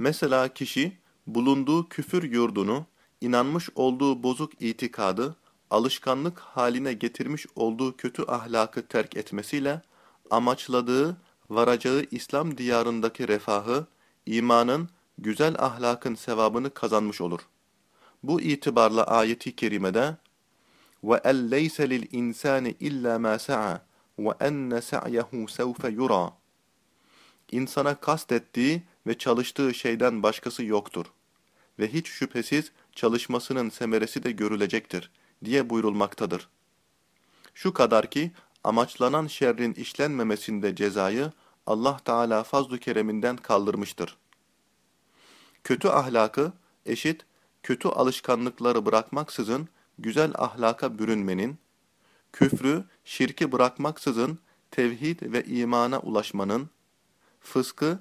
Mesela kişi bulunduğu küfür yurdunu, inanmış olduğu bozuk itikadı, alışkanlık haline getirmiş olduğu kötü ahlakı terk etmesiyle, amaçladığı, varacağı İslam diyarındaki refahı, imanın, güzel ahlakın sevabını kazanmış olur. Bu itibarla ayeti kerimede وَاَنْ لَيْسَ لِلْاِنْسَانِ اِلَّا مَا سَعَى وَاَنَّ سَعْيَهُ سَوْفَ يُرَى İnsana kastettiği ve çalıştığı şeyden başkası yoktur. Ve hiç şüphesiz çalışmasının semeresi de görülecektir diye buyurulmaktadır. Şu kadar ki amaçlanan şerrin işlenmemesinde cezayı Allah Teala fazl-ı kereminden kaldırmıştır. Kötü ahlakı eşit kötü alışkanlıkları bırakmaksızın güzel ahlaka bürünmenin, küfrü, şirki bırakmaksızın tevhid ve imana ulaşmanın, fıskı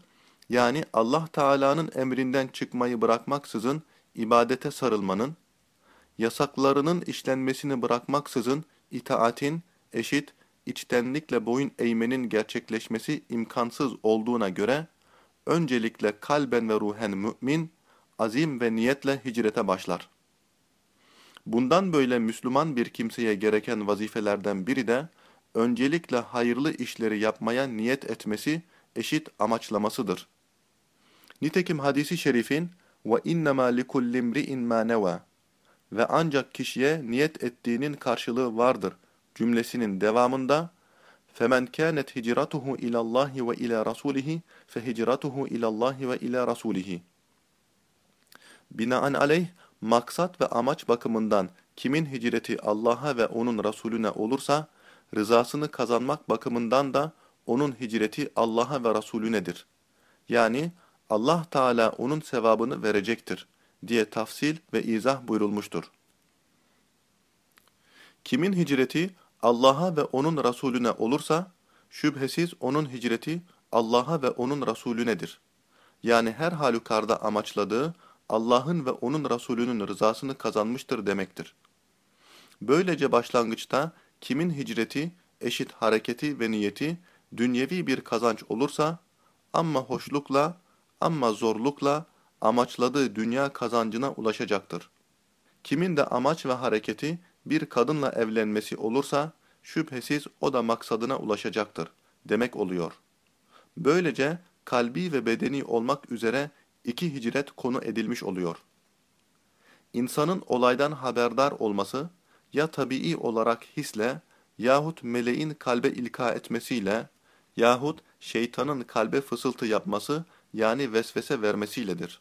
yani Allah Teala'nın emrinden çıkmayı bırakmaksızın ibadete sarılmanın, yasaklarının işlenmesini bırakmaksızın itaatin eşit içtenlikle boyun eğmenin gerçekleşmesi imkansız olduğuna göre, öncelikle kalben ve ruhen mümin, azim ve niyetle hicrete başlar. Bundan böyle Müslüman bir kimseye gereken vazifelerden biri de, öncelikle hayırlı işleri yapmaya niyet etmesi, eşit amaçlamasıdır. Nitekim hadisi şerifin ve innema likulli imri'in ma neva ve ancak kişiye niyet ettiğinin karşılığı vardır cümlesinin devamında femen kanet hicratuhu ila Allah ve ila rasulih fe hicratuhu ila Allah ve ila rasulih Binaen aleyh maksat ve amaç bakımından kimin hicreti Allah'a ve onun Resulüne olursa rızasını kazanmak bakımından da onun hicreti Allah'a ve Resulünedir. Yani Allah Teala onun sevabını verecektir diye tafsil ve izah buyurulmuştur. Kimin hicreti Allah'a ve onun Resulüne olursa, şüphesiz onun hicreti Allah'a ve onun Resulünedir. Yani her halükarda amaçladığı Allah'ın ve onun Resulünün rızasını kazanmıştır demektir. Böylece başlangıçta kimin hicreti, eşit hareketi ve niyeti dünyevi bir kazanç olursa, ama hoşlukla, ama zorlukla amaçladığı dünya kazancına ulaşacaktır. Kimin de amaç ve hareketi bir kadınla evlenmesi olursa, şüphesiz o da maksadına ulaşacaktır demek oluyor. Böylece kalbi ve bedeni olmak üzere iki hicret konu edilmiş oluyor. İnsanın olaydan haberdar olması ya tabii olarak hisle yahut meleğin kalbe ilka etmesiyle yahut şeytanın kalbe fısıltı yapması yani vesvese vermesiyledir.